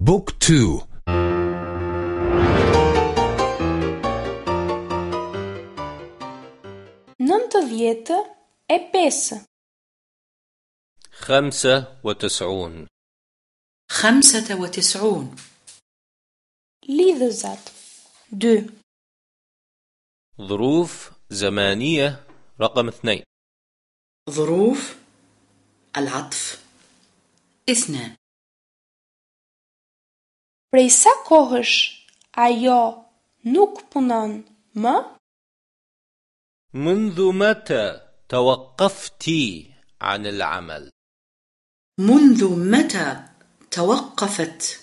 book two. nëntëdhjetë e pesë خمسة وتسعون. خمسة وتسعون. Lidhëzat dy ظروف زمانية رقم اثنين. ظروف العطف. اثنان. Prej sa kohësh ajo nuk punon më? منذ متى توقفت عن العمل؟ منذ متى توقفت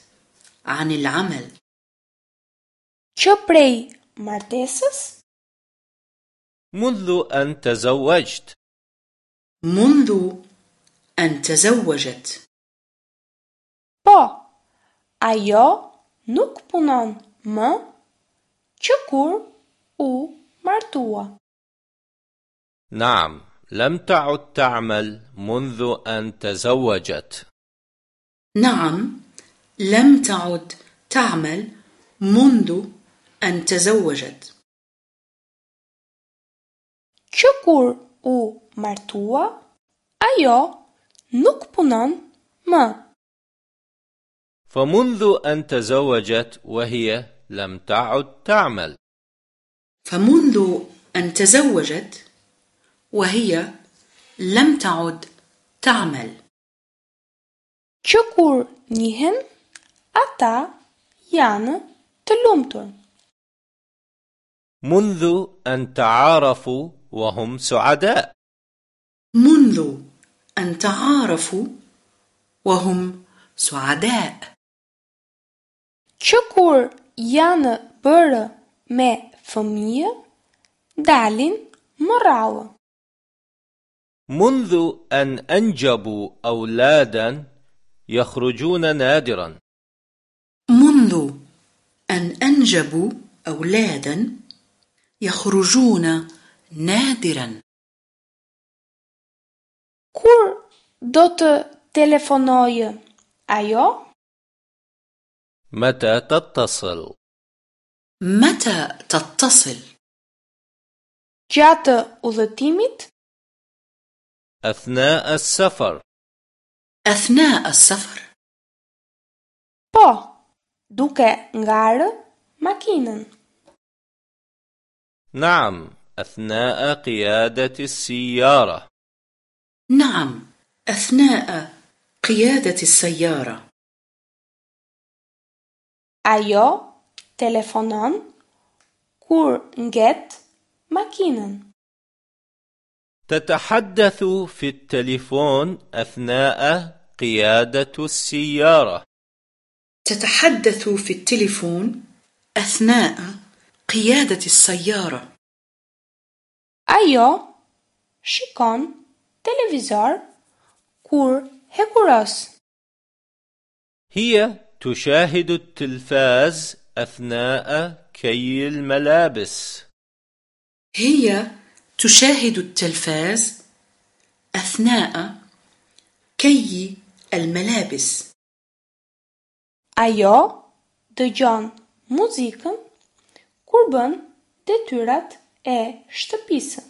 عن العمل؟ Që prej martesës? منذ أن تزوجت منذ أن تزوجت Po, ajo nuk punon më që kur u martua. نعم لم تعد تعمل منذ أن تزوجت نعم لم تعد تعمل منذ أن تزوجت Që kur u martua, ajo nuk punon më. فمنذ أن تزوجت وهي لم تعد تعمل. فمنذ أن تزوجت وهي لم تعد تعمل. Njihen, ata janë të lumtur. منذ أن تعارفوا وهم سعداء. منذ أن تعارفوا وهم سعداء. Që kur janë bërë me fëmijë, dalin më rallë. منذ أن أنجبوا أولادا يخرجون نادرا منذ أن أنجبوا أولادا يخرجون نادرا Kur do të telefonojë ajo? متى تتصل؟ متى تتصل؟ Gjatë udhëtimit? أثناء السفر. أثناء السفر. Po, duke ngarë makinën. نعم أثناء قيادة السيارة. نعم أثناء قيادة السيارة. Ajo telefonon kur nget makinën. تتحدث في التليفون أثناء قيادة السيارة تتحدث في التليفون أثناء قيادة السيارة Ajo shikon televizor kur hekuros. هي تشاهد التلفاز أثناء كي الملابس هي تشاهد التلفاز أثناء كي الملابس. Ajo dëgjon muzikën kur bën detyrat e shtëpisë.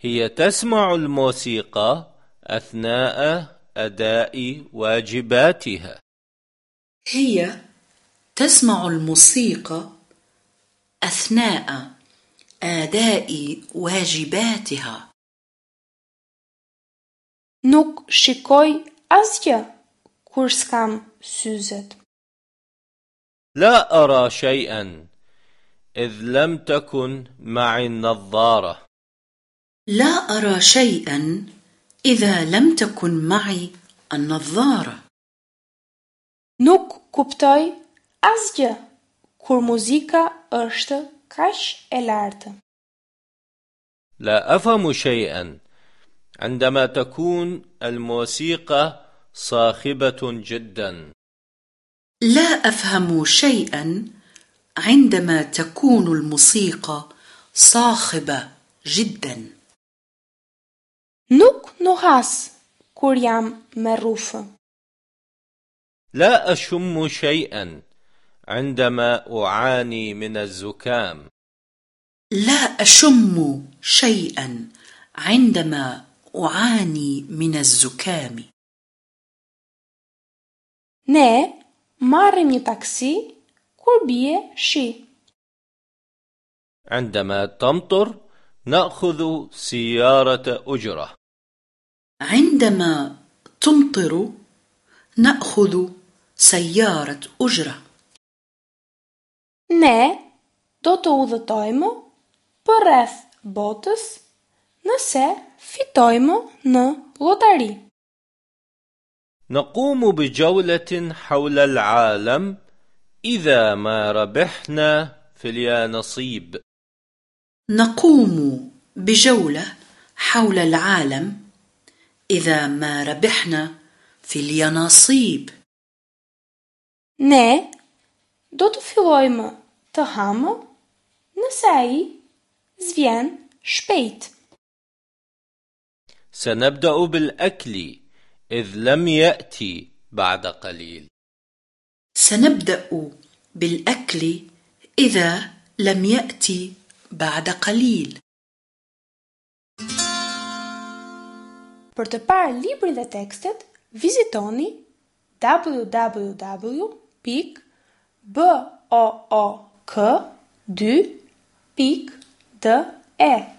هي تسمع الموسيقى أثناء أداء واجباتها. هي تسمع الموسيقى أثناء أداء واجباتها. Nuk shikoj asgjë kur s'kam syzet. لا أرى شيئا إذ لم تكن معي النظارة لا أرى شيئا إذا لم تكن معي النظارة Nuk kuptoj asgjë kur muzika është kaq e lartë. لا أفهم شيئا عندما تكون الموسيقى صاخبة جدا لا أفهم شيئا عندما تكون الموسيقى صاخبة جدا Nuk nuhas kur jam me rrufë. لا أشم شيئا عندما أعاني من الزكام. لا أشم شيئا عندما أعاني من الزكام. Ne marrim një taksi kur bie shi. عندما تمطر نأخذ سيارة أجرة. عندما تمطر نأخذ سيارة أجرة. Ne do të udhëtojmë për rreth botës nëse fitojmë në lotari. نقوم بجولة حول العالم إذا ما ربحنا في اليانصيب نقوم بجولة حول العالم إذا ما ربحنا في اليانصيب Ne do të fillojmë të hamë nëse ai zvjen shpejt. سنبدأ بالأكل إذ لم يأتي بعد قليل سنبدأ بالأكل إذا لم يأتي بعد قليل Për të parë librin dhe tekstet, vizitoni pic, B-O-O-K, du, pic, de, e.